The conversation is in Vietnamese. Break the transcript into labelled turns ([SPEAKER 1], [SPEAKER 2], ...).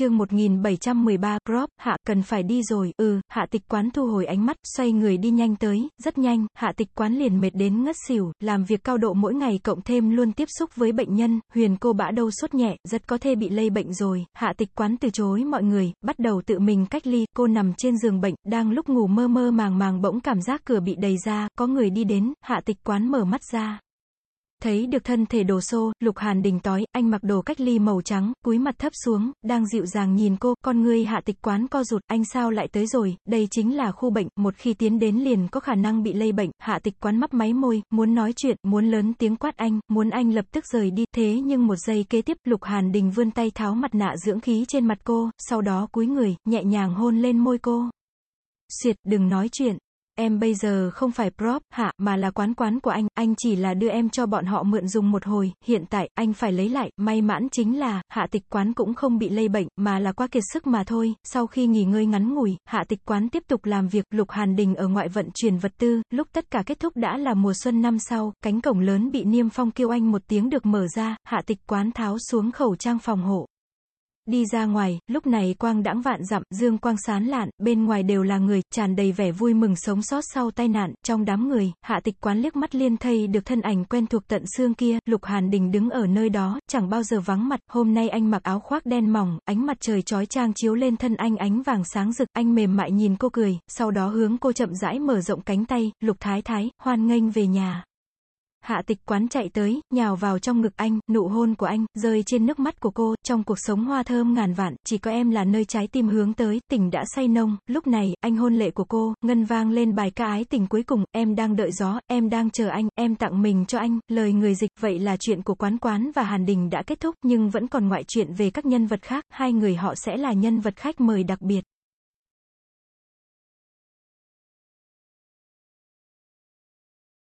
[SPEAKER 1] chương 1713, Crop, hạ, cần phải đi rồi, ừ, hạ tịch quán thu hồi ánh mắt, xoay người đi nhanh tới, rất nhanh, hạ tịch quán liền mệt đến ngất xỉu, làm việc cao độ mỗi ngày cộng thêm luôn tiếp xúc với bệnh nhân, huyền cô bã đâu sốt nhẹ, rất có thể bị lây bệnh rồi, hạ tịch quán từ chối mọi người, bắt đầu tự mình cách ly, cô nằm trên giường bệnh, đang lúc ngủ mơ mơ màng màng bỗng cảm giác cửa bị đầy ra, có người đi đến, hạ tịch quán mở mắt ra. Thấy được thân thể đồ xô, Lục Hàn Đình tói, anh mặc đồ cách ly màu trắng, cúi mặt thấp xuống, đang dịu dàng nhìn cô, con ngươi hạ tịch quán co rụt, anh sao lại tới rồi, đây chính là khu bệnh, một khi tiến đến liền có khả năng bị lây bệnh, hạ tịch quán mắt máy môi, muốn nói chuyện, muốn lớn tiếng quát anh, muốn anh lập tức rời đi, thế nhưng một giây kế tiếp, Lục Hàn Đình vươn tay tháo mặt nạ dưỡng khí trên mặt cô, sau đó cúi người, nhẹ nhàng hôn lên môi cô. Xuyệt, đừng nói chuyện. Em bây giờ không phải prop, hạ, mà là quán quán của anh, anh chỉ là đưa em cho bọn họ mượn dùng một hồi, hiện tại, anh phải lấy lại, may mãn chính là, hạ tịch quán cũng không bị lây bệnh, mà là qua kiệt sức mà thôi, sau khi nghỉ ngơi ngắn ngủi, hạ tịch quán tiếp tục làm việc, lục hàn đình ở ngoại vận chuyển vật tư, lúc tất cả kết thúc đã là mùa xuân năm sau, cánh cổng lớn bị niêm phong kêu anh một tiếng được mở ra, hạ tịch quán tháo xuống khẩu trang phòng hộ. Đi ra ngoài, lúc này quang đãng vạn dặm, dương quang sán lạn, bên ngoài đều là người, tràn đầy vẻ vui mừng sống sót sau tai nạn, trong đám người, hạ tịch quán liếc mắt liên thây được thân ảnh quen thuộc tận xương kia, lục hàn đình đứng ở nơi đó, chẳng bao giờ vắng mặt, hôm nay anh mặc áo khoác đen mỏng, ánh mặt trời trói trang chiếu lên thân anh ánh vàng sáng rực, anh mềm mại nhìn cô cười, sau đó hướng cô chậm rãi mở rộng cánh tay, lục thái thái, hoan nghênh về nhà. Hạ tịch quán chạy tới, nhào vào trong ngực anh, nụ hôn của anh, rơi trên nước mắt của cô, trong cuộc sống hoa thơm ngàn vạn, chỉ có em là nơi trái tim hướng tới, tình đã say nông, lúc này, anh hôn lệ của cô, ngân vang lên bài ca ái tình cuối cùng, em đang đợi gió, em đang chờ anh, em tặng mình cho anh, lời người dịch, vậy là chuyện của quán quán và Hàn Đình đã kết thúc, nhưng vẫn còn ngoại chuyện về các nhân vật khác, hai người họ sẽ là nhân vật khách mời đặc biệt.